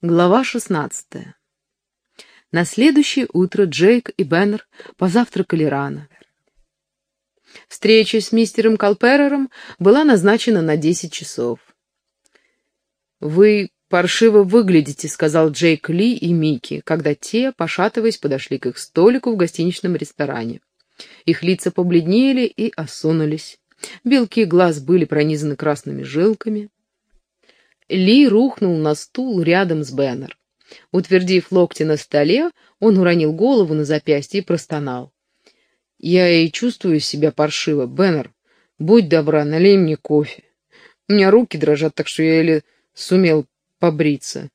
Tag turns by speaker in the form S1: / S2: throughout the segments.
S1: Глава 16. На следующее утро Джейк и Беннер позавтракали рано. Встреча с мистером Калперером была назначена на 10 часов. «Вы паршиво выглядите», — сказал Джейк Ли и Микки, когда те, пошатываясь, подошли к их столику в гостиничном ресторане. Их лица побледнели и осунулись. Белки глаз были пронизаны красными жилками. Ли рухнул на стул рядом с Беннер. Утвердив локти на столе, он уронил голову на запястье и простонал. «Я и чувствую себя паршиво. Беннер, будь добра, налей мне кофе. У меня руки дрожат, так что я еле сумел побриться».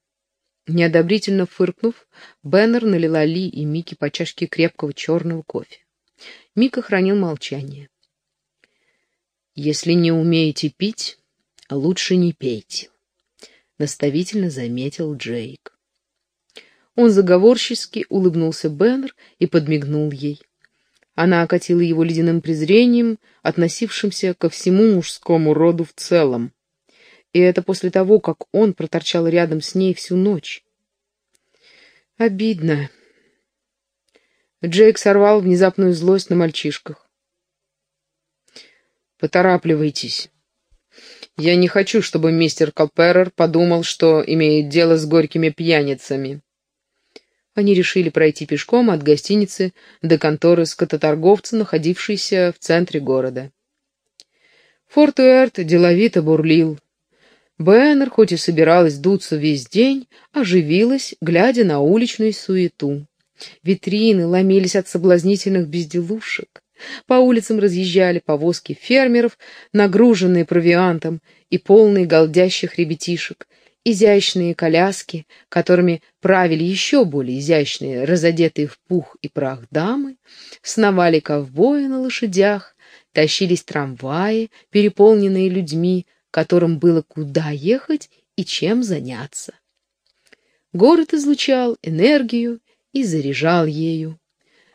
S1: Неодобрительно фыркнув, Беннер налила Ли и Микки по чашке крепкого черного кофе. Мика хранил молчание. «Если не умеете пить, лучше не пейте», — наставительно заметил Джейк. Он заговорчески улыбнулся Беннер и подмигнул ей. Она окатила его ледяным презрением, относившимся ко всему мужскому роду в целом. И это после того, как он проторчал рядом с ней всю ночь. Обидно. Джейк сорвал внезапную злость на мальчишках. «Поторапливайтесь. Я не хочу, чтобы мистер Калперер подумал, что имеет дело с горькими пьяницами». Они решили пройти пешком от гостиницы до конторы скототорговца, находившейся в центре города. Форт Уэрт деловито бурлил. Бэннер, хоть и собиралась дуться весь день, оживилась, глядя на уличную суету. Витрины ломились от соблазнительных безделушек. По улицам разъезжали повозки фермеров, нагруженные провиантом и полные голдящих ребятишек, изящные коляски, которыми правили еще более изящные, разодетые в пух и прах дамы, сновали ковбои на лошадях, тащились трамваи, переполненные людьми, которым было куда ехать и чем заняться. Город излучал энергию и заряжал ею.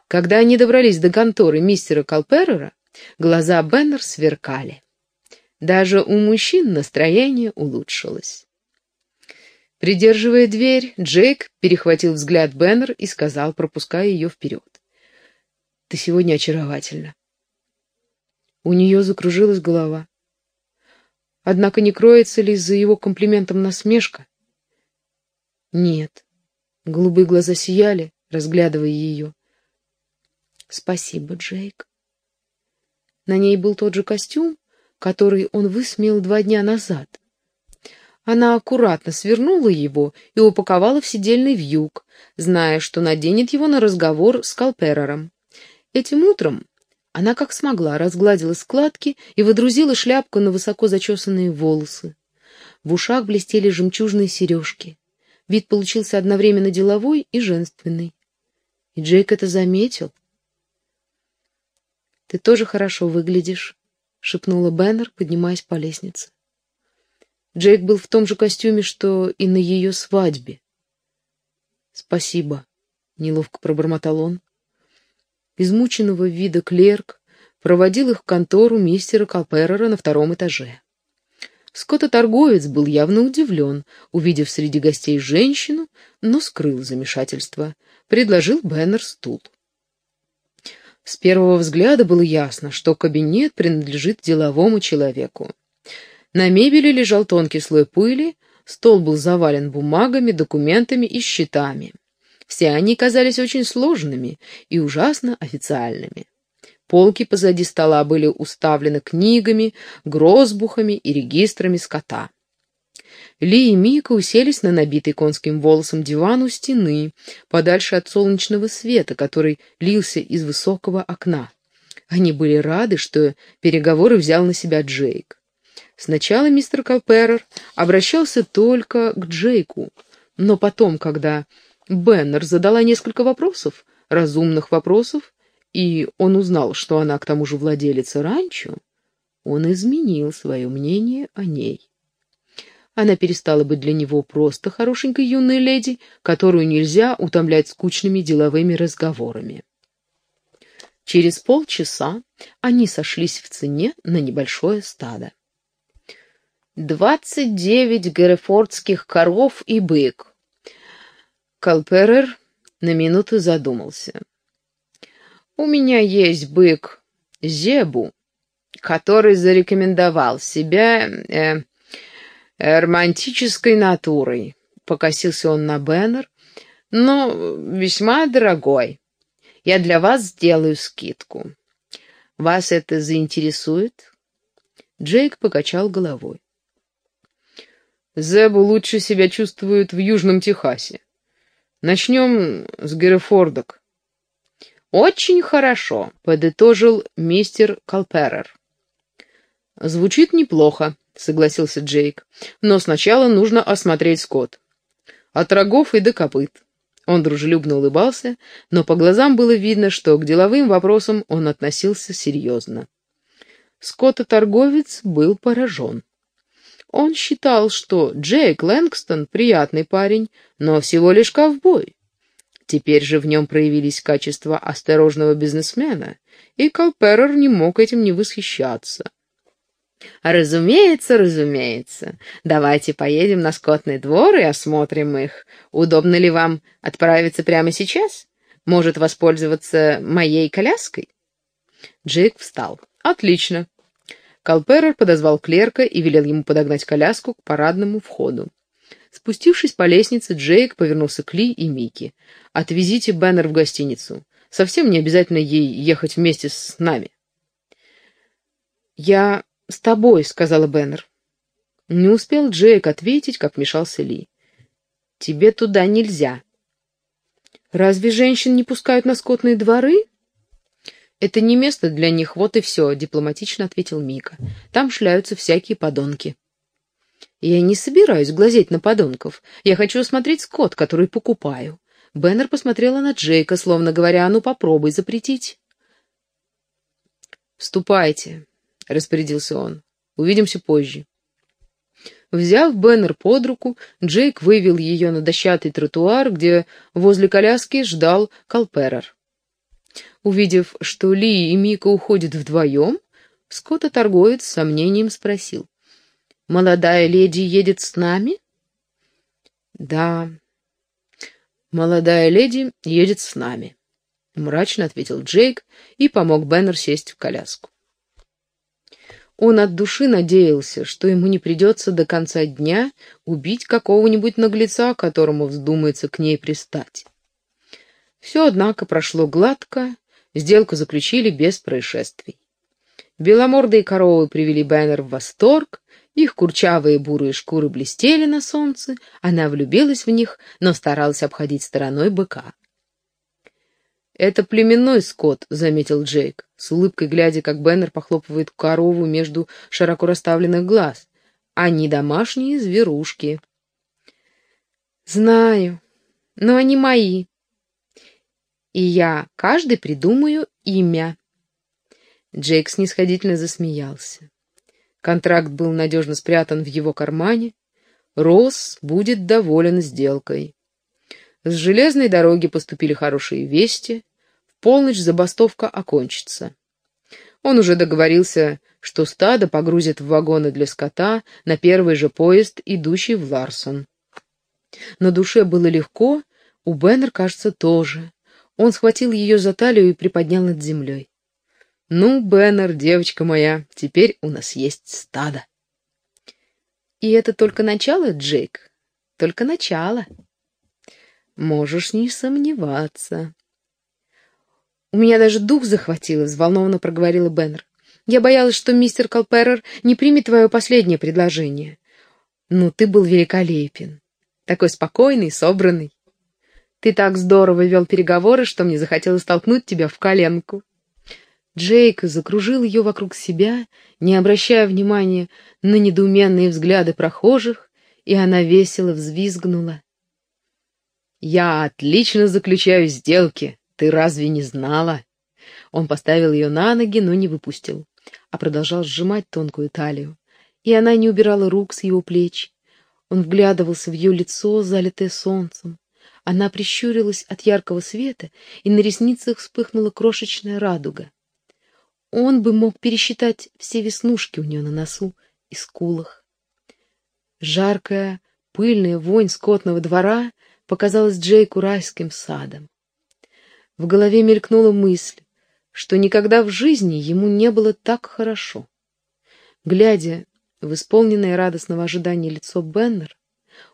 S1: Когда они добрались до конторы мистера Калперера, глаза Беннер сверкали. Даже у мужчин настроение улучшилось. Придерживая дверь, Джейк перехватил взгляд Беннер и сказал, пропуская ее вперед. «Ты сегодня очаровательна». У нее закружилась голова. Однако не кроется ли за его комплиментом насмешка? Нет. Голубые глаза сияли, разглядывая ее. Спасибо, Джейк. На ней был тот же костюм, который он высмеял два дня назад. Она аккуратно свернула его и упаковала в сидельный вьюг, зная, что наденет его на разговор с Калперером. Этим утром она как смогла разгладила складки и водрузила шляпку на высоко зачесанные волосы. В ушах блестели жемчужные сережки. Вид получился одновременно деловой и женственный. И Джейк это заметил. «Ты тоже хорошо выглядишь», — шепнула Беннер, поднимаясь по лестнице. Джейк был в том же костюме, что и на ее свадьбе. «Спасибо», — неловко пробормотал он. Измученного вида клерк проводил их в контору мистера Калперера на втором этаже. Скототорговец был явно удивлен, увидев среди гостей женщину, но скрыл замешательство. Предложил Беннер стул. С первого взгляда было ясно, что кабинет принадлежит деловому человеку. На мебели лежал тонкий слой пыли, стол был завален бумагами, документами и счетами. Все они казались очень сложными и ужасно официальными. Полки позади стола были уставлены книгами, грозбухами и регистрами скота. Ли и Мика уселись на набитый конским волосом диван у стены, подальше от солнечного света, который лился из высокого окна. Они были рады, что переговоры взял на себя Джейк. Сначала мистер Калперер обращался только к Джейку, но потом, когда Беннер задала несколько вопросов, разумных вопросов, и он узнал, что она к тому же владелица ранчо, он изменил свое мнение о ней. Она перестала быть для него просто хорошенькой юной леди, которую нельзя утомлять скучными деловыми разговорами. Через полчаса они сошлись в цене на небольшое стадо. «Двадцать девять герефордских коров и бык, Калперер на минуту задумался. «У меня есть бык Зебу, который зарекомендовал себя э, романтической натурой. Покосился он на Беннер, но весьма дорогой. Я для вас сделаю скидку. Вас это заинтересует? Джейк покачал головой. Зебу лучше себя чувствует в Южном Техасе. Начнем с Герефордок. Очень хорошо, подытожил мистер Калперер. Звучит неплохо, согласился Джейк. Но сначала нужно осмотреть скот. От рогов и до копыт. Он дружелюбно улыбался, но по глазам было видно, что к деловым вопросам он относился серьезно. Скототорговец был поражен. Он считал, что Джейк Лэнгстон — приятный парень, но всего лишь ковбой. Теперь же в нем проявились качества осторожного бизнесмена, и Калперер не мог этим не восхищаться. «Разумеется, разумеется. Давайте поедем на скотный двор и осмотрим их. Удобно ли вам отправиться прямо сейчас? Может, воспользоваться моей коляской?» Джейк встал. «Отлично. Калперер подозвал клерка и велел ему подогнать коляску к парадному входу. Спустившись по лестнице, Джейк повернулся к Ли и Микки. «Отвезите Беннер в гостиницу. Совсем не обязательно ей ехать вместе с нами». «Я с тобой», — сказала Беннер. Не успел Джейк ответить, как вмешался Ли. «Тебе туда нельзя». «Разве женщин не пускают на скотные дворы?» «Это не место для них, вот и все», — дипломатично ответил Мика. «Там шляются всякие подонки». «Я не собираюсь глазеть на подонков. Я хочу осмотреть скот, который покупаю». Беннер посмотрела на Джейка, словно говоря, «А ну попробуй запретить». «Ступайте», — распорядился он. «Увидимся позже». Взяв Беннер под руку, Джейк вывел ее на дощатый тротуар, где возле коляски ждал Калперер. Увидев, что Ли и Мика уходят вдвоем, Скотта-торговец с сомнением спросил. «Молодая леди едет с нами?» «Да, молодая леди едет с нами», — мрачно ответил Джейк и помог Беннер сесть в коляску. Он от души надеялся, что ему не придется до конца дня убить какого-нибудь наглеца, которому вздумается к ней пристать. Все, однако, прошло гладко, сделку заключили без происшествий. Беломордые коровы привели Бэннер в восторг, их курчавые бурые шкуры блестели на солнце, она влюбилась в них, но старалась обходить стороной быка. «Это племенной скот», — заметил Джейк, с улыбкой глядя, как Беннер похлопывает корову между широко расставленных глаз. «Они домашние зверушки». «Знаю, но они мои», и я каждый придумаю имя. Джейк снисходительно засмеялся. Контракт был надежно спрятан в его кармане. Росс будет доволен сделкой. С железной дороги поступили хорошие вести. Полночь забастовка окончится. Он уже договорился, что стадо погрузят в вагоны для скота на первый же поезд, идущий в Ларсон. На душе было легко, у Беннер, кажется, тоже. Он схватил ее за талию и приподнял над землей. «Ну, Беннер, девочка моя, теперь у нас есть стадо». «И это только начало, Джейк? Только начало?» «Можешь не сомневаться». «У меня даже дух захватило», — взволнованно проговорила Беннер. «Я боялась, что мистер Калперер не примет твое последнее предложение. Ну, ты был великолепен. Такой спокойный, собранный. Ты так здорово вел переговоры, что мне захотелось толкнуть тебя в коленку. Джейк закружил ее вокруг себя, не обращая внимания на недоуменные взгляды прохожих, и она весело взвизгнула. «Я отлично заключаю сделки, ты разве не знала?» Он поставил ее на ноги, но не выпустил, а продолжал сжимать тонкую талию, и она не убирала рук с его плеч. Он вглядывался в ее лицо, залитое солнцем, она прищурилась от яркого света, и на ресницах вспыхнула крошечная радуга. Он бы мог пересчитать все веснушки у нее на носу и скулах. Жаркая, пыльная вонь скотного двора показалось Джейку райским садом. В голове мелькнула мысль, что никогда в жизни ему не было так хорошо. Глядя в исполненное радостного ожидания лицо Беннер,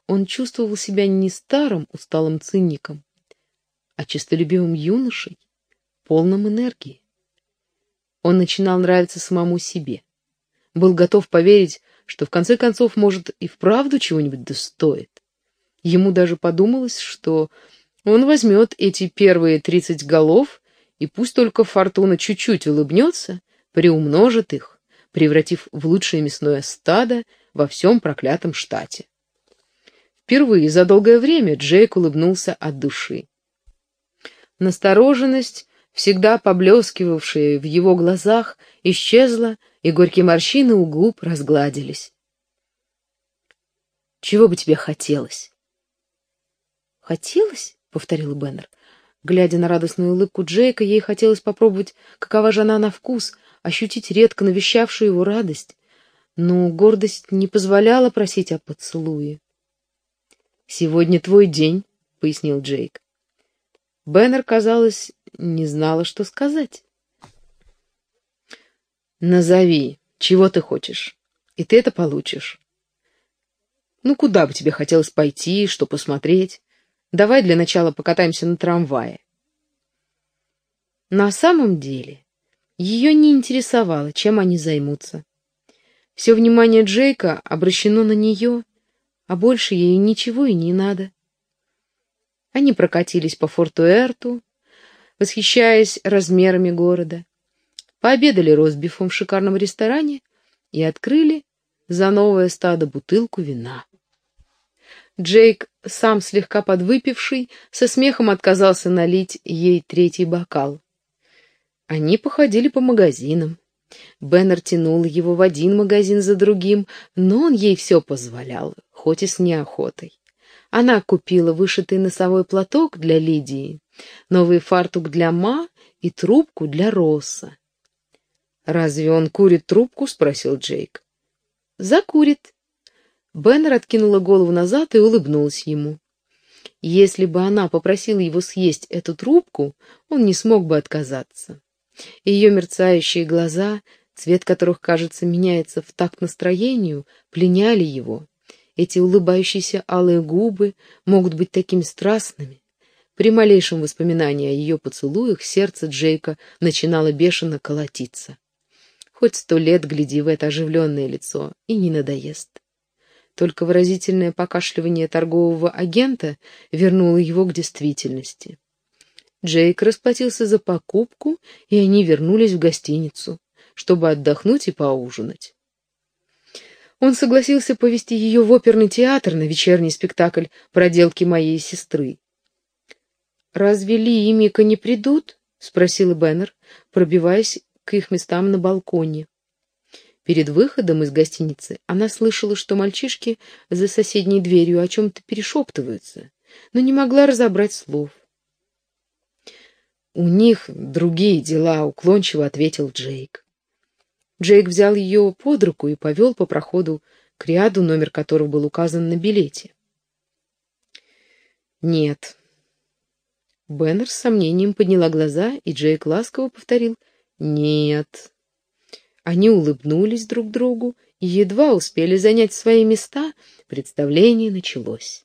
S1: он чувствовал себя не старым усталым циником, а честолюбивым юношей, полным энергии. Он начинал нравиться самому себе. Был готов поверить, что в конце концов, может, и вправду чего-нибудь достоит. Ему даже подумалось, что он возьмет эти первые тридцать голов, и пусть только фортуна чуть-чуть улыбнется, приумножит их, превратив в лучшее мясное стадо во всем проклятом штате. Впервые за долгое время Джейк улыбнулся от души. Настороженность, всегда поблескивавшая в его глазах, исчезла, и горькие морщины у губ разгладились. «Чего бы тебе хотелось?» «Хотелось?» — повторил Беннер. Глядя на радостную улыбку Джейка, ей хотелось попробовать, какова же она на вкус, ощутить редко навещавшую его радость. Но гордость не позволяла просить о поцелуе. «Сегодня твой день», — пояснил Джейк. Беннер, казалось, не знала, что сказать. «Назови, чего ты хочешь, и ты это получишь. Ну, куда бы тебе хотелось пойти, что посмотреть? Давай для начала покатаемся на трамвае». На самом деле, ее не интересовало, чем они займутся. Все внимание Джейка обращено на нее, а больше ей ничего и не надо. Они прокатились по форту Эрту, восхищаясь размерами города, пообедали ростбифом в шикарном ресторане и открыли за новое стадо бутылку вина. Джейк, сам слегка подвыпивший, со смехом отказался налить ей третий бокал. Они походили по магазинам. Беннер тянул его в один магазин за другим, но он ей все позволял, хоть и с неохотой. Она купила вышитый носовой платок для Лидии, новый фартук для Ма и трубку для Росса. «Разве он курит трубку?» — спросил Джейк. «Закурит». Беннер откинула голову назад и улыбнулась ему. Если бы она попросила его съесть эту трубку, он не смог бы отказаться. Ее мерцающие глаза, цвет которых, кажется, меняется в такт настроению, пленяли его. Эти улыбающиеся алые губы могут быть такими страстными. При малейшем воспоминании о ее поцелуях сердце Джейка начинало бешено колотиться. Хоть сто лет гляди в это оживленное лицо, и не надоест. Только выразительное покашливание торгового агента вернуло его к действительности. Джейк расплатился за покупку, и они вернулись в гостиницу, чтобы отдохнуть и поужинать. Он согласился повести ее в оперный театр на вечерний спектакль «Проделки моей сестры». «Разве Ли и Мика не придут?» — спросил Беннер, пробиваясь к их местам на балконе. Перед выходом из гостиницы она слышала, что мальчишки за соседней дверью о чем-то перешептываются, но не могла разобрать слов. «У них другие дела», — уклончиво ответил Джейк. Джейк взял ее под руку и повел по проходу к ряду, номер которого был указан на билете. «Нет». Беннер с сомнением подняла глаза, и Джейк ласково повторил «Нет». Они улыбнулись друг другу и едва успели занять свои места, представление началось.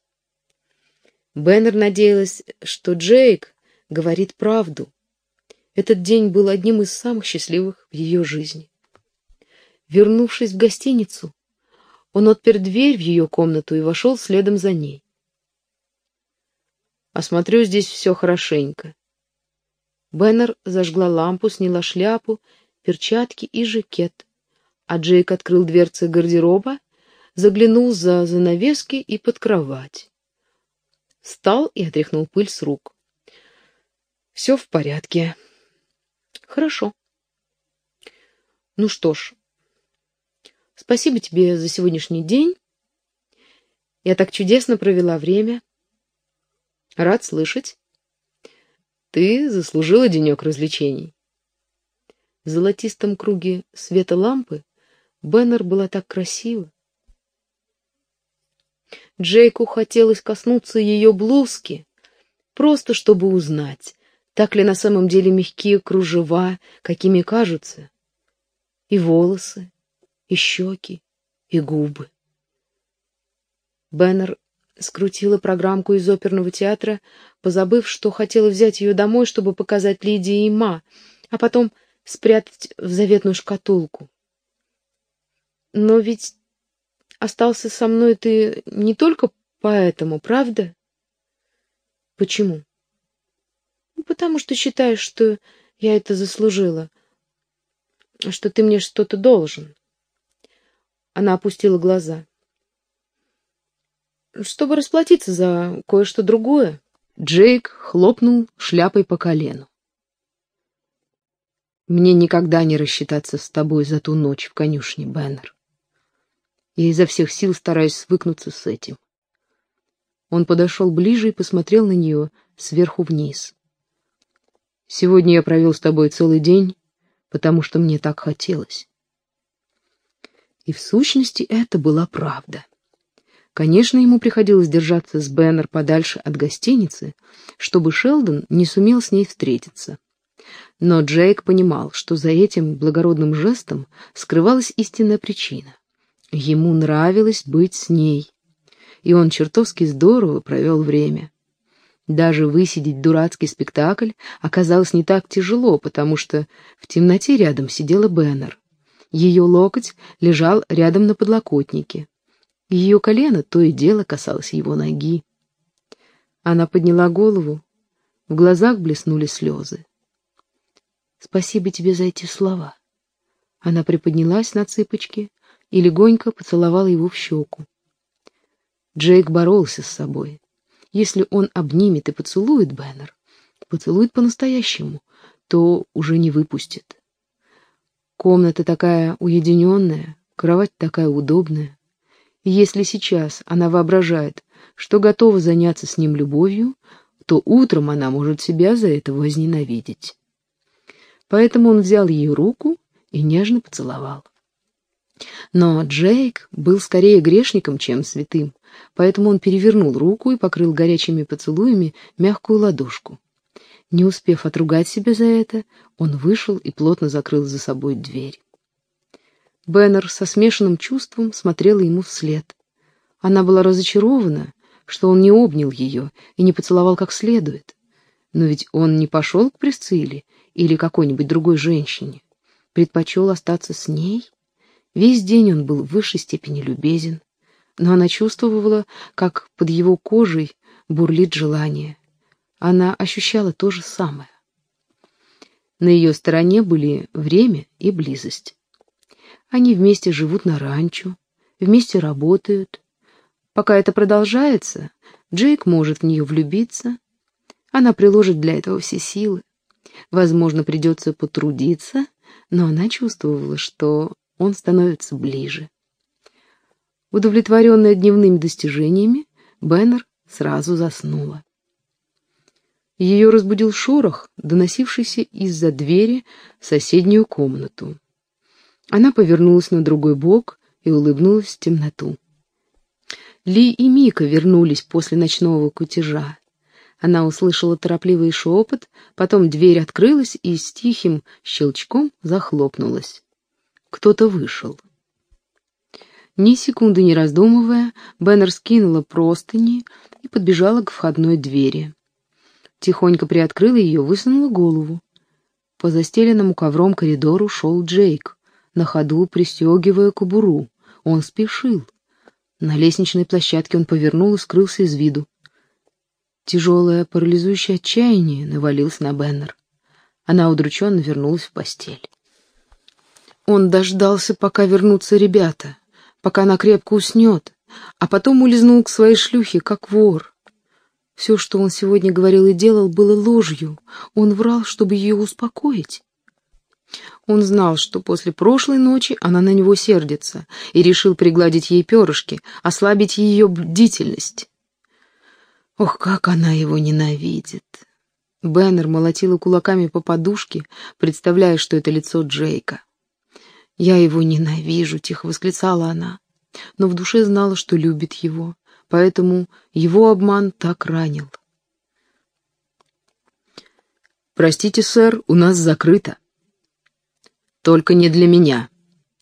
S1: Беннер надеялась, что Джейк говорит правду. Этот день был одним из самых счастливых в ее жизни. Вернувшись в гостиницу, он отпер дверь в ее комнату и вошел следом за ней. «Осмотрю здесь все хорошенько». Беннер зажгла лампу, сняла шляпу, перчатки и жакет, а Джейк открыл дверцы гардероба, заглянул за занавески и под кровать. Встал и отряхнул пыль с рук. Все в порядке. Хорошо. Ну что ж, спасибо тебе за сегодняшний день. Я так чудесно провела время. Рад слышать. Ты заслужила денек развлечений. В золотистом круге света лампы Беннер была так красива.
S2: Джейку хотелось коснуться ее блузки, просто чтобы узнать, так ли на самом деле мягкие кружева, какими кажутся, и волосы, и щеки, и губы. Беннер скрутила программку из оперного театра, позабыв, что хотела взять ее домой, чтобы показать Лидии и Ма, а потом спрятать в заветную шкатулку. Но ведь остался со мной ты не только поэтому, правда? Почему? Ну, потому что считаешь, что я это заслужила, что ты мне что-то должен. Она опустила глаза. Чтобы расплатиться за кое-что другое.
S1: Джейк хлопнул шляпой по колену. Мне никогда не рассчитаться с тобой за ту ночь в конюшне, Беннер. Я изо всех сил стараюсь свыкнуться с этим. Он подошел ближе и посмотрел на нее сверху вниз. Сегодня я провел с тобой целый день, потому что мне так хотелось. И в сущности это была правда. Конечно, ему приходилось держаться с Беннер подальше от гостиницы, чтобы Шелдон не сумел с ней встретиться. Но Джейк понимал, что за этим благородным жестом скрывалась истинная причина. Ему нравилось быть с ней, и он чертовски здорово провел время. Даже высидеть дурацкий спектакль оказалось не так тяжело, потому что в темноте рядом сидела Беннер. Ее локоть лежал рядом на подлокотнике. Ее колено то и дело касалось его ноги. Она подняла голову, в глазах блеснули слезы. «Спасибо тебе за эти слова». Она приподнялась на цыпочки и легонько поцеловала его в щеку. Джейк боролся с собой. Если он обнимет и поцелует Беннер, поцелует по-настоящему, то уже не выпустит. Комната такая уединенная, кровать такая удобная. И если сейчас она воображает, что готова заняться с ним любовью, то утром она может себя за это возненавидеть. Поэтому он взял ее руку и нежно поцеловал. Но Джейк был скорее грешником, чем святым, поэтому он перевернул руку и покрыл горячими поцелуями мягкую ладошку. Не успев отругать себя за это, он вышел и плотно закрыл за собой дверь. Беннер со смешанным чувством смотрела ему вслед. Она была разочарована, что он не обнял ее и не поцеловал как следует. Но ведь он не пошел к Присцилле или какой-нибудь другой женщине. Предпочел остаться с ней. Весь день он был в высшей степени любезен, но она чувствовала, как под его кожей бурлит желание. Она ощущала то же самое. На ее стороне были время и близость. Они вместе живут на ранчо, вместе работают. Пока это продолжается, Джейк может в нее влюбиться. Она приложит для этого все силы. Возможно, придется потрудиться, но она чувствовала, что он становится ближе. Удовлетворенная дневными достижениями, Беннер сразу заснула. Ее разбудил шорох, доносившийся из-за двери в соседнюю комнату. Она повернулась на другой бок и улыбнулась в темноту. Ли и Мика вернулись после ночного кутежа. Она услышала торопливый шепот, потом дверь открылась и с тихим щелчком захлопнулась. Кто-то вышел. Ни секунды не раздумывая, Беннер скинула простыни и подбежала к входной двери. Тихонько приоткрыла ее, высунула голову. По застеленному ковром коридору шел Джейк на ходу пристегивая кобуру. Он спешил. На лестничной площадке он повернул и скрылся из виду. Тяжелое, парализующее отчаяние навалилось на Беннер. Она удрученно вернулась в постель. Он дождался, пока вернутся ребята, пока она крепко уснет, а потом улизнул к своей шлюхе, как вор. Все, что он сегодня говорил и делал, было ложью. Он врал, чтобы ее успокоить. Он знал, что после прошлой ночи она на него сердится, и решил пригладить ей перышки, ослабить ее бдительность. Ох, как она его ненавидит! Беннер молотила кулаками по подушке, представляя, что это лицо Джейка. «Я его ненавижу», — тихо восклицала она, но в душе знала, что любит его,
S2: поэтому его обман так ранил.
S1: «Простите, сэр, у нас закрыто». «Только не для меня».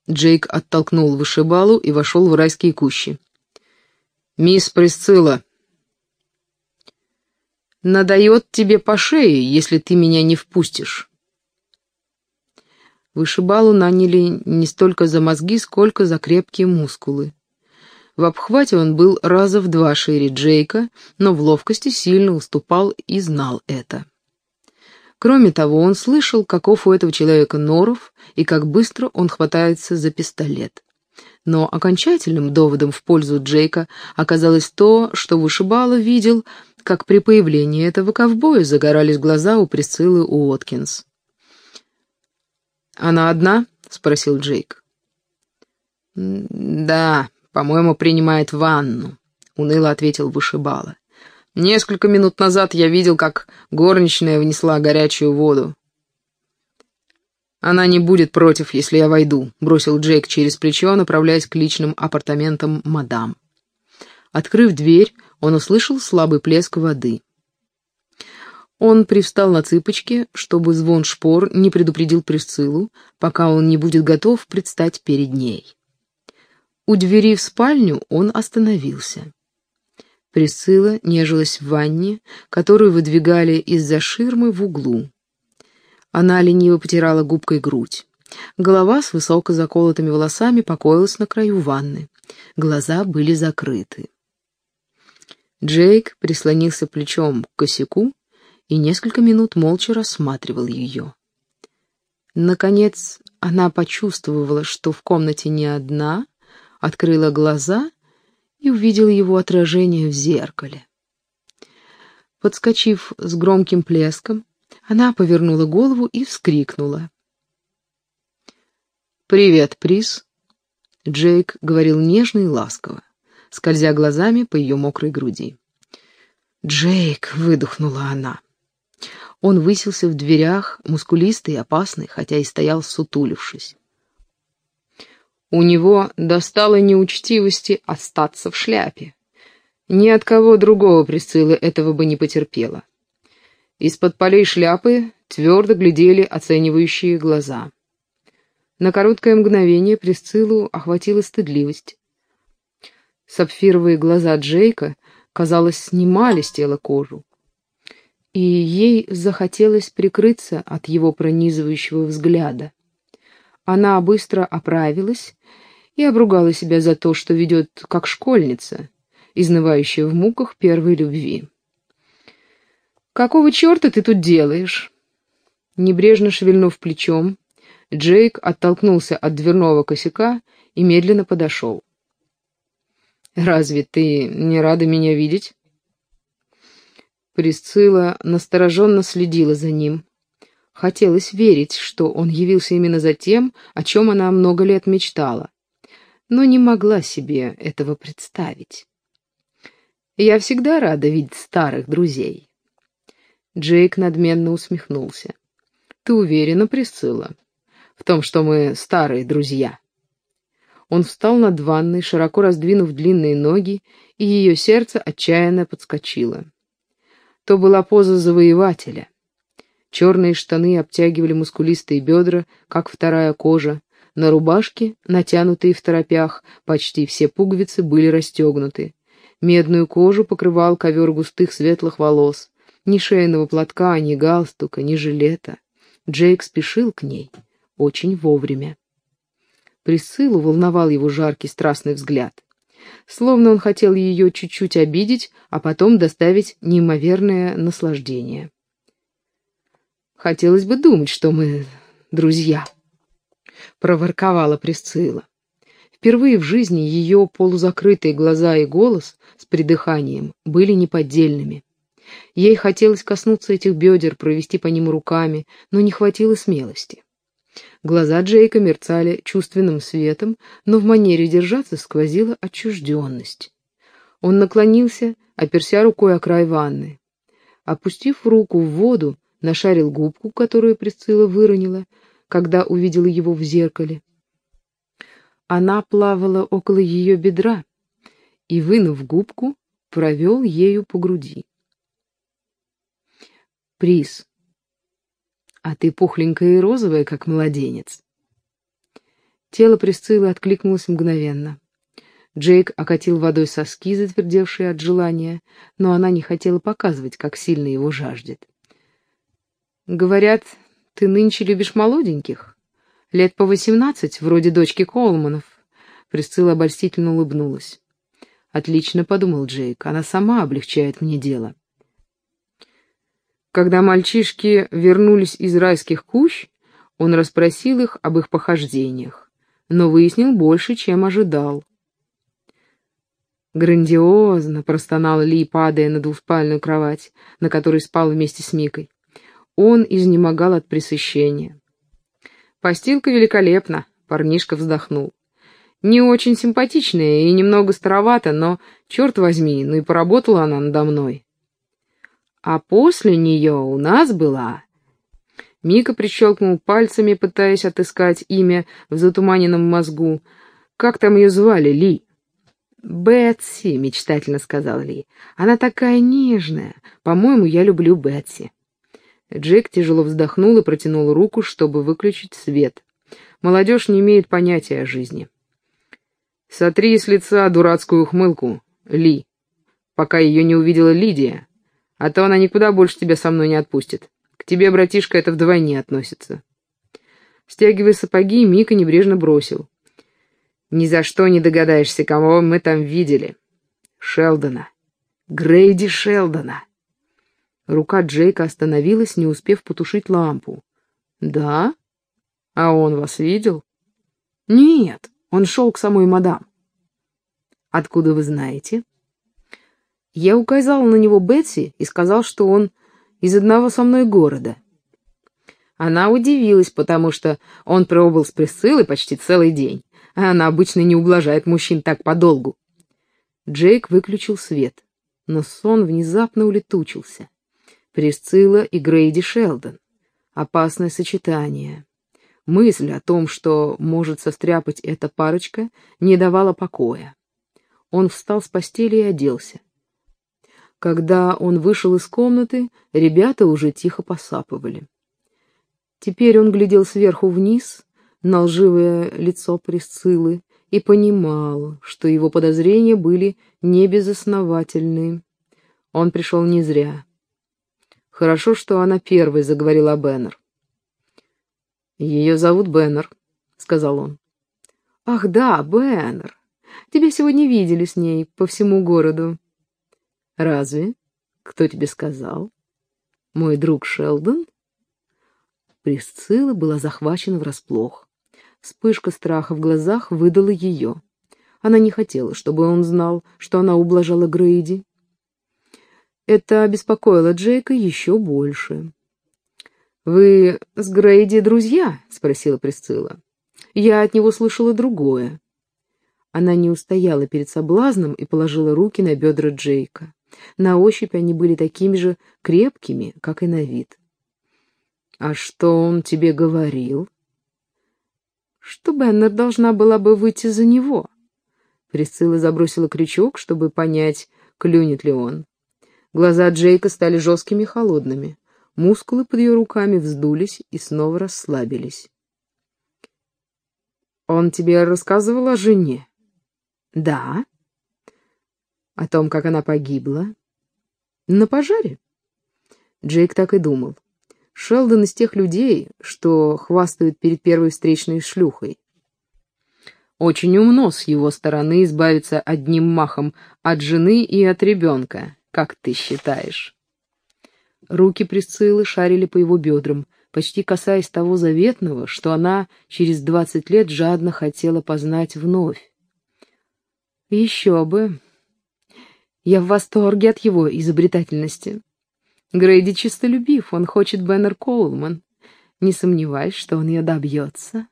S1: Джейк оттолкнул вышибалу и вошел в райские кущи. «Мисс Присцилла, надает тебе по шее, если ты меня не впустишь». Вышибалу наняли не столько за мозги, сколько за крепкие мускулы. В обхвате он был раза в два шире Джейка, но в ловкости сильно уступал и знал это. Кроме того, он слышал, каков у этого человека норов и как быстро он хватается за пистолет. Но окончательным доводом в пользу Джейка оказалось то, что вышибало видел, как при появлении этого ковбоя загорались глаза у Присциллы Уоткинс. «Она одна?» — спросил Джейк. «Да, по-моему, принимает ванну», — уныло ответил вышибала. Несколько минут назад я видел, как горничная внесла горячую воду. «Она не будет против, если я войду», — бросил Джейк через плечо, направляясь к личным апартаментам мадам. Открыв дверь, он услышал слабый плеск воды. Он привстал на цыпочки, чтобы звон шпор не предупредил Присциллу, пока он не будет готов предстать перед ней. У двери в спальню он остановился. Присцилла нежилась в ванне, которую выдвигали из-за ширмы в углу. Она лениво потирала губкой грудь. Голова с высоко заколотыми волосами покоилась на краю ванны. Глаза были закрыты. Джейк прислонился плечом к косяку и несколько минут молча рассматривал ее. Наконец она почувствовала, что в комнате не одна, открыла глаза и увидел его отражение в зеркале. Подскочив с громким плеском, она повернула голову и вскрикнула. «Привет, Прис!» Джейк говорил нежно и ласково, скользя глазами по ее мокрой груди. «Джейк!» — выдохнула она. Он высился в дверях, мускулистый и опасный, хотя и стоял сутулившись. У него достало неучтивости остаться в шляпе. Ни от кого другого Присцилла этого бы не потерпела. Из-под полей шляпы твердо глядели оценивающие глаза. На короткое мгновение Присциллу охватила стыдливость. Сапфировые глаза Джейка, казалось, снимали с тела кожу. И ей захотелось прикрыться от его пронизывающего взгляда. Она быстро оправилась и обругала себя за то, что ведет как школьница, изнывающая в муках первой любви. «Какого черта ты тут делаешь?» Небрежно шевельнув плечом, Джейк оттолкнулся от дверного косяка и медленно подошел. «Разве ты не рада меня видеть?» Присцилла настороженно следила за ним, Хотелось верить, что он явился именно за тем, о чем она много лет мечтала, но не могла себе этого представить. «Я всегда рада видеть старых друзей». Джейк надменно усмехнулся. «Ты уверена, Присцилла, в том, что мы старые друзья?» Он встал над ванной, широко раздвинув длинные ноги, и ее сердце отчаянно подскочило. То была поза завоевателя — Черные штаны обтягивали мускулистые бедра, как вторая кожа. На рубашке, натянутые в торопях, почти все пуговицы были расстегнуты. Медную кожу покрывал ковер густых светлых волос. Ни шейного платка, ни галстука, ни жилета. Джейк спешил к ней. Очень вовремя. Присылу волновал его жаркий страстный взгляд. Словно он хотел ее чуть-чуть обидеть, а потом доставить неимоверное наслаждение. Хотелось бы думать, что мы друзья, — проворковала Присцилла. Впервые в жизни ее полузакрытые глаза и голос с придыханием были неподдельными. Ей хотелось коснуться этих бедер, провести по ним руками, но не хватило смелости. Глаза Джейка мерцали чувственным светом, но в манере держаться сквозила отчужденность. Он наклонился, оперся рукой о край ванны. Опустив руку в воду, нашарил губку, которую Присцилла выронила, когда увидела его в зеркале. Она плавала около ее бедра,
S2: и, вынув губку, провел ею по груди. «Приз, а ты пухленькая и розовая, как младенец». Тело Присциллы откликнулось мгновенно. Джейк окатил водой соски, затвердевшие от желания, но она не хотела показывать, как сильно его жаждет. «Говорят, ты нынче любишь молоденьких? Лет по восемнадцать, вроде дочки Колманов». Присцилла обольстительно улыбнулась. «Отлично», — подумал Джейк, — «она сама облегчает мне дело». Когда мальчишки вернулись из райских кущ, он расспросил их об их похождениях, но выяснил больше, чем ожидал. «Грандиозно!» — простонал Ли, падая на двуспальную кровать, на которой спал вместе с Микой. Он изнемогал от пресыщения. «Постилка великолепна!» — парнишка вздохнул. «Не очень симпатичная и немного старовата, но, черт возьми, ну и поработала она надо мной». «А после нее у нас была...» Мика прищелкнул пальцами, пытаясь отыскать имя в затуманенном мозгу. «Как там ее звали, Ли?» «Бетси», — мечтательно сказал Ли. «Она такая нежная. По-моему, я люблю Бетси». Джек тяжело вздохнул и протянул руку, чтобы выключить свет. Молодежь не имеет понятия о жизни. «Сотри с лица дурацкую ухмылку, Ли, пока ее не увидела Лидия, а то она никуда больше тебя со мной не отпустит. К тебе, братишка, это вдвойне относится». Стягивая сапоги, Мика небрежно бросил. «Ни за что не догадаешься, кого мы там видели. Шелдона. Грейди Шелдона». Рука Джейка остановилась, не успев потушить лампу. «Да? А он вас видел?» «Нет, он шел к самой мадам». «Откуда вы знаете?» Я указал на него Бетси и сказал, что он из одного со мной города. Она удивилась, потому что он пробыл с Присциллой почти целый день, а она обычно не ублажает мужчин так подолгу. Джейк выключил свет, но сон внезапно улетучился. Присцилла и Грейди Шелдон. Опасное сочетание. Мысль о том, что может состряпать эта парочка, не давала покоя. Он встал с постели и оделся. Когда он вышел из комнаты, ребята уже тихо посапывали. Теперь он глядел сверху вниз на лживое лицо Присциллы и понимал, что его подозрения были небезосновательны. Он пришел не зря. Хорошо, что она первой заговорила о Беннер. «Ее зовут Беннер», — сказал он. «Ах да, Беннер. Тебя сегодня видели с ней по всему городу». «Разве? Кто тебе сказал?» «Мой друг Шелдон?» Присцилла была захвачена врасплох. Вспышка страха в глазах выдала ее. Она не хотела, чтобы он знал, что она ублажала Грейди. Это обеспокоило Джейка еще больше. «Вы с Грейди друзья?» — спросила Присцилла. «Я от него слышала другое». Она не устояла перед соблазном и положила руки на бедра Джейка. На ощупь они были такими же крепкими, как и на вид. «А что он тебе говорил?» «Что Беннер должна была бы выйти за него». Присцилла забросила крючок, чтобы понять, клюнет ли он. Глаза Джейка стали жесткими и холодными. Мускулы под ее руками вздулись и снова расслабились. «Он тебе рассказывал о жене?» «Да». «О том, как она погибла?» «На пожаре?» Джейк так и думал. Шелдон из тех людей, что хвастают перед первой встречной шлюхой. Очень умно с его стороны избавиться одним махом от жены и от ребенка как ты считаешь?» Руки Присциллы шарили по его бедрам, почти касаясь того заветного, что она через двадцать лет жадно хотела познать вновь. «Еще бы! Я в восторге от его изобретательности. Грейди чистолюбив, он хочет Беннер Коулман. Не сомневаюсь, что он ее добьется.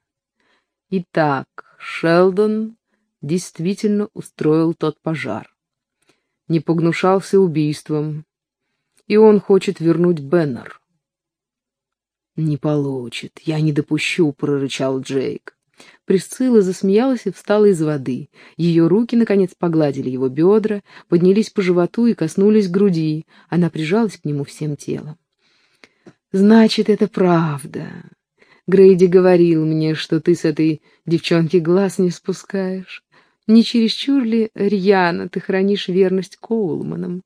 S2: Итак, Шелдон действительно устроил тот пожар не погнушался убийством, и он хочет вернуть Беннер. «Не получит, я не допущу», — прорычал Джейк. Присцилла засмеялась и встала из воды. Ее руки, наконец, погладили его бедра, поднялись по животу и коснулись груди. Она прижалась к нему всем телом. «Значит, это правда. Грейди говорил мне, что ты с этой девчонки глаз не спускаешь. Не чересчур ли рьяно ты хранишь верность Коулманам?»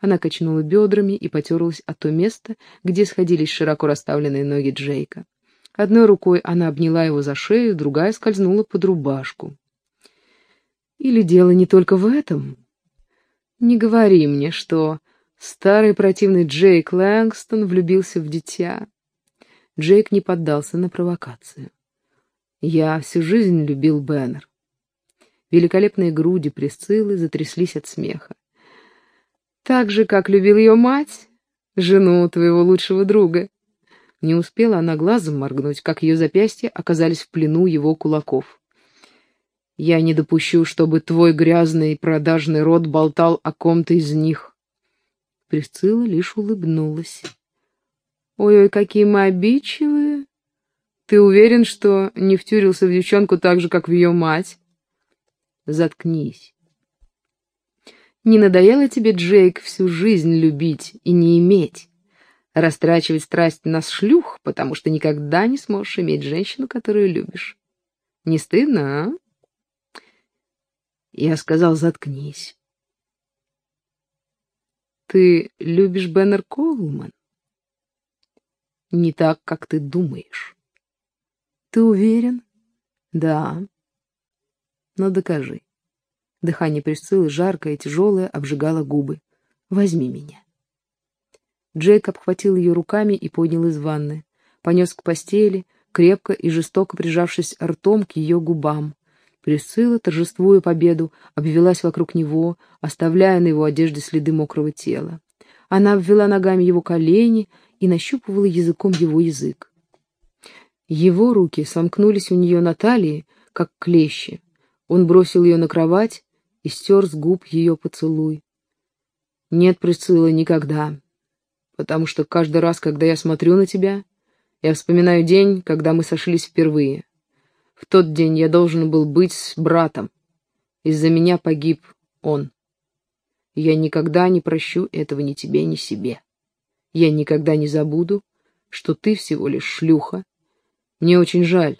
S2: Она качнула бедрами и потерлась о то место, где сходились широко расставленные ноги Джейка. Одной рукой она обняла его за шею, другая скользнула под рубашку. Или дело не только в этом? Не говори мне, что старый противный Джейк Лэнгстон влюбился в дитя. Джейк не поддался на провокацию. Я всю жизнь любил Беннер. Великолепные груди Присциллы затряслись от смеха. Так же, как любил ее мать, жену твоего лучшего друга. Не успела она глазом моргнуть, как ее запястья оказались в плену его кулаков. «Я не допущу, чтобы твой грязный продажный рот болтал о ком-то из них». Присцилла лишь улыбнулась. «Ой-ой, какие мы обидчивые! Ты уверен, что не втюрился в девчонку так же, как в ее мать?» «Заткнись. Не надоело тебе, Джейк, всю жизнь любить и не иметь?» Растрачивать страсть на шлюх, потому что никогда не сможешь иметь женщину, которую любишь. Не стыдно, а? Я сказал, заткнись. Ты любишь Беннер Коулман? Не так, как ты думаешь. Ты уверен? Да. Но докажи. Дыхание Присциллы, жаркое, тяжелое, обжигало губы. Возьми меня. Джейк обхватил ее руками и поднял из ванны. Понес к постели, крепко и жестоко прижавшись ртом к ее губам. Присыла, торжествуя победу, обвелась вокруг него, оставляя на его одежде следы мокрого тела. Она обвела ногами его колени и нащупывала языком его язык. Его руки сомкнулись у нее на талии, как клещи. Он бросил ее на кровать и стер с губ ее поцелуй. «Нет, Присцилла, никогда потому что каждый раз, когда я смотрю на тебя, я вспоминаю день, когда мы сошлись впервые. В тот день я должен был быть с братом. Из-за меня погиб он. Я никогда не прощу этого ни тебе, ни себе. Я никогда не забуду, что ты всего лишь шлюха. Мне очень жаль,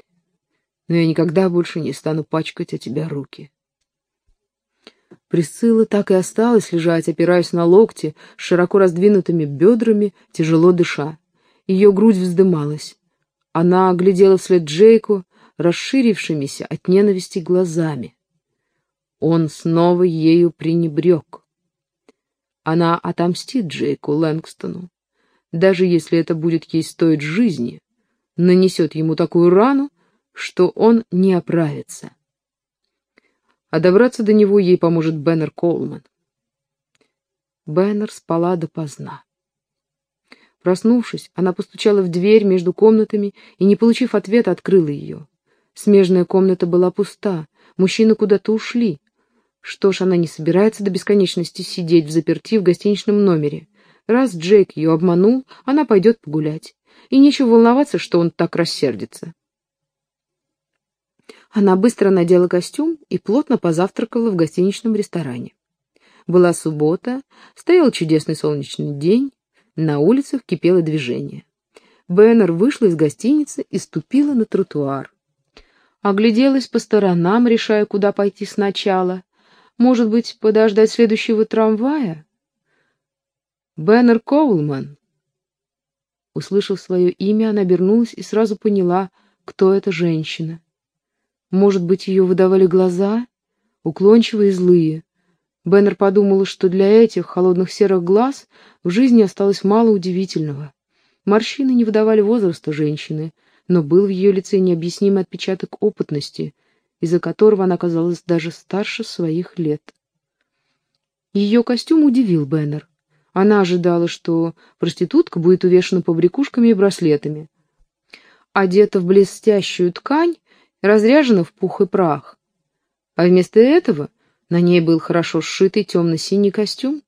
S2: но я никогда больше не стану пачкать о тебя руки. Присцилла так и осталась лежать, опираясь на локти, с широко раздвинутыми бедрами, тяжело дыша. Ее грудь вздымалась. Она оглядела вслед Джейку, расширившимися от ненависти глазами. Он снова ею пренебрег. Она отомстит Джейку Лэнгстону, даже если это будет ей стоить жизни, нанесет ему такую рану, что он не оправится а добраться до него ей поможет Беннер Колман. Беннер спала допоздна. Проснувшись, она постучала в дверь между комнатами и, не получив ответа, открыла ее. Смежная комната была пуста, мужчины куда-то ушли. Что ж, она не собирается до бесконечности сидеть в заперти в гостиничном номере. Раз Джейк ее обманул, она пойдет погулять. И нечего волноваться, что он так рассердится. Она быстро надела костюм и плотно позавтракала в гостиничном ресторане. Была суббота, стоял чудесный солнечный день, на улицах кипело движение. Беннер вышла из гостиницы и ступила на тротуар. Огляделась по сторонам, решая, куда пойти сначала. Может быть, подождать следующего трамвая? Беннер Коулман. Услышав свое имя, она обернулась и сразу поняла, кто эта женщина. Может быть, ее выдавали глаза, уклончивые и злые. Беннер подумала, что для этих холодных серых глаз в жизни осталось мало удивительного. Морщины не выдавали возраста женщины, но был в ее лице необъяснимый отпечаток опытности, из-за которого она казалась даже старше своих лет. Ее костюм удивил Беннер. Она ожидала, что проститутка будет увешана побрякушками и браслетами. Одета в блестящую ткань, разряжена в пух и прах. А вместо этого на ней был хорошо сшитый темно-синий костюм.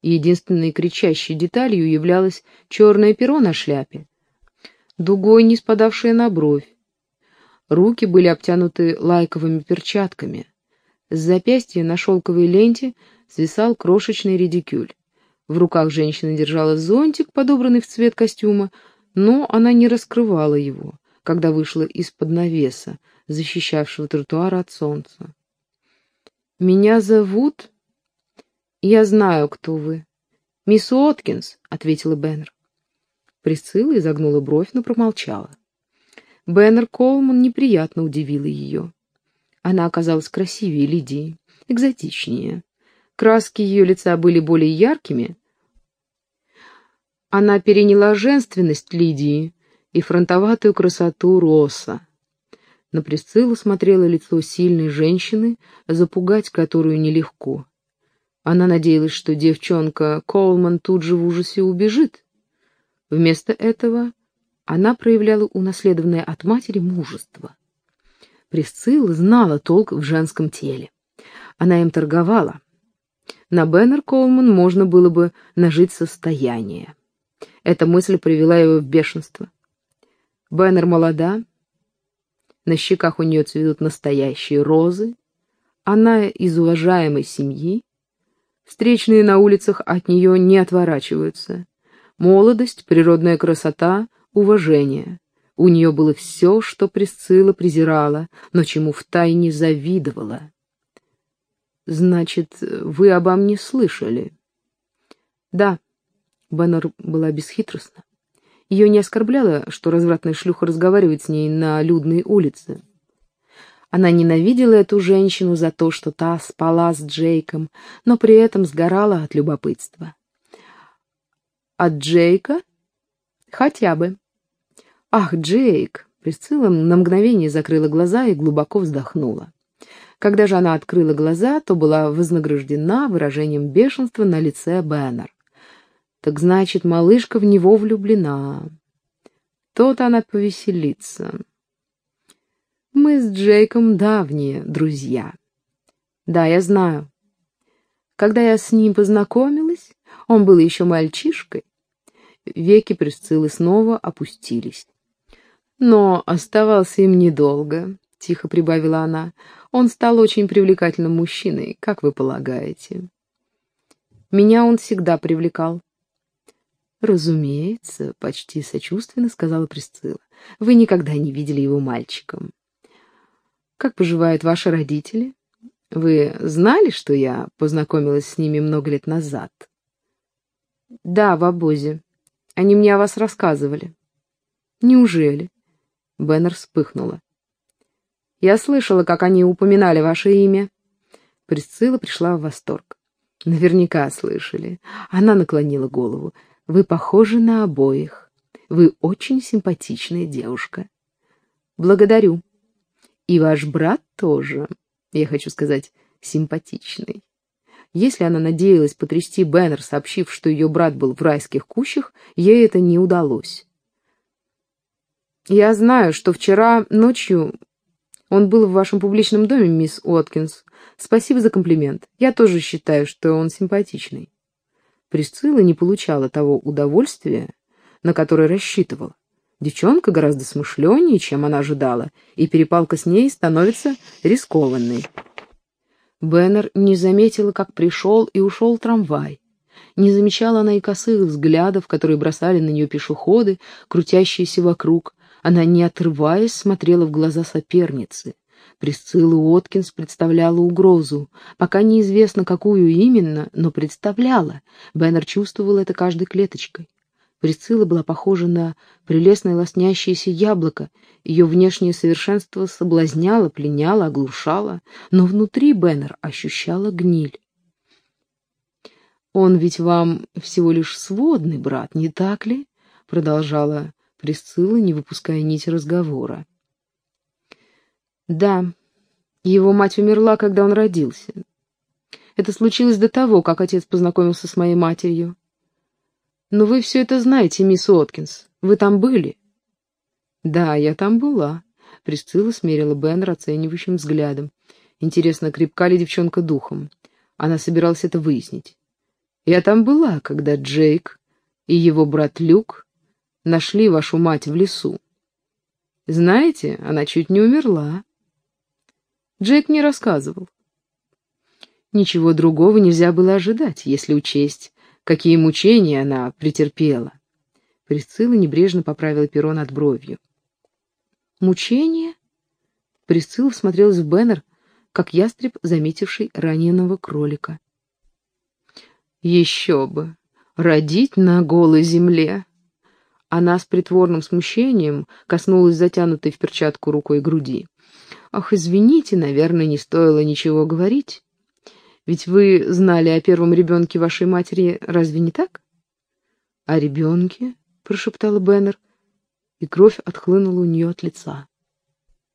S2: Единственной кричащей деталью являлось черное перо на шляпе, дугой не спадавшее на бровь. Руки были обтянуты лайковыми перчатками. С запястья на шелковой ленте свисал крошечный редикюль. В руках женщина держала зонтик, подобранный в цвет костюма, но она не раскрывала его, когда вышла из-под навеса, защищавшего тротуар от солнца. «Меня зовут...» «Я знаю, кто вы». «Мисс Уоткинс», — ответила Беннер. Присцилла изогнула бровь, но промолчала. Беннер Колман неприятно удивила ее. Она оказалась красивее Лидии, экзотичнее. Краски ее лица были более яркими. Она переняла женственность Лидии и фронтоватую красоту Росса. На Присциллу смотрело лицо сильной женщины, запугать которую нелегко. Она надеялась, что девчонка Колман тут же в ужасе убежит. Вместо этого она проявляла унаследованное от матери мужество. Присцилла знала толк в женском теле. Она им торговала. На Беннер Колман можно было бы нажить состояние. Эта мысль привела его в бешенство. Беннер молода, на щеках у нее цветут настоящие розы, она из уважаемой семьи, встречные на улицах от нее не отворачиваются. Молодость, природная красота, уважение. У нее было все, что Присцилла презирала, но чему втайне завидовала. «Значит, вы обо мне слышали?» «Да», — Беннер была бесхитростна. Ее не оскорбляло, что развратная шлюха разговаривает с ней на людной улице. Она ненавидела эту женщину за то, что та спала с Джейком, но при этом сгорала от любопытства. От Джейка? Хотя бы. Ах, Джейк! Присцилла на мгновение закрыла глаза и глубоко вздохнула. Когда же она открыла глаза, то была вознаграждена выражением бешенства на лице Беннер. Так значит, малышка в него влюблена. То-то она повеселится. Мы с Джейком давние друзья. Да, я знаю. Когда я с ним познакомилась, он был еще мальчишкой. Веки Присциллы снова опустились. Но оставался им недолго, — тихо прибавила она. Он стал очень привлекательным мужчиной, как вы полагаете. Меня он всегда привлекал. «Разумеется», — почти сочувственно сказала Присцилла. «Вы никогда не видели его мальчиком». «Как поживают ваши родители? Вы знали, что я познакомилась с ними много лет назад?» «Да, в обозе. Они мне о вас рассказывали». «Неужели?» Беннер вспыхнула. «Я слышала, как они упоминали ваше имя». Присцилла пришла в восторг. «Наверняка слышали». Она наклонила голову. Вы похожи на обоих. Вы очень симпатичная девушка. Благодарю. И ваш брат тоже, я хочу сказать, симпатичный. Если она надеялась потрясти Беннер, сообщив, что ее брат был в райских кущах, ей это не удалось. «Я знаю, что вчера ночью он был в вашем публичном доме, мисс Уоткинс. Спасибо за комплимент. Я тоже считаю, что он симпатичный». Присцилла не получала того удовольствия, на которое рассчитывала. Девчонка гораздо смышленнее, чем она ожидала, и перепалка с ней становится рискованной. Беннер не заметила, как пришел и ушел трамвай. Не замечала она и косых взглядов, которые бросали на нее пешеходы, крутящиеся вокруг. Она, не отрываясь, смотрела в глаза соперницы. Присцилла Уоткинс представляла угрозу. Пока неизвестно, какую именно, но представляла. Беннер чувствовал это каждой клеточкой. Присцилла была похожа на прелестное лоснящееся яблоко. Ее внешнее совершенство соблазняло, пленяло, оглушало. Но внутри Беннер ощущала гниль. «Он ведь вам всего лишь сводный брат, не так ли?» Продолжала Присцилла, не выпуская нити разговора. Да, его мать умерла, когда он родился. Это случилось до того, как отец познакомился с моей матерью. Но вы все это знаете, мисс Уоткинс. Вы там были? Да, я там была. Присцилла смерила Беннер оценивающим взглядом. Интересно, крепка ли девчонка духом? Она собиралась это выяснить. Я там была, когда Джейк и его брат Люк нашли вашу мать в лесу.
S1: Знаете, она чуть не умерла. Джек мне рассказывал. Ничего другого нельзя было ожидать, если учесть, какие мучения она претерпела. Присцилла небрежно поправила перо над бровью. «Мучения?» Присцилла всмотрелась в Беннер, как ястреб, заметивший раненого кролика. «Еще бы! Родить на голой земле!» Она с притворным смущением коснулась затянутой в перчатку рукой груди. «Ах, извините, наверное, не стоило ничего говорить. Ведь вы знали о первом ребенке вашей матери, разве не так?» «О ребенке?» — прошептала Беннер, и кровь отхлынула у нее от лица.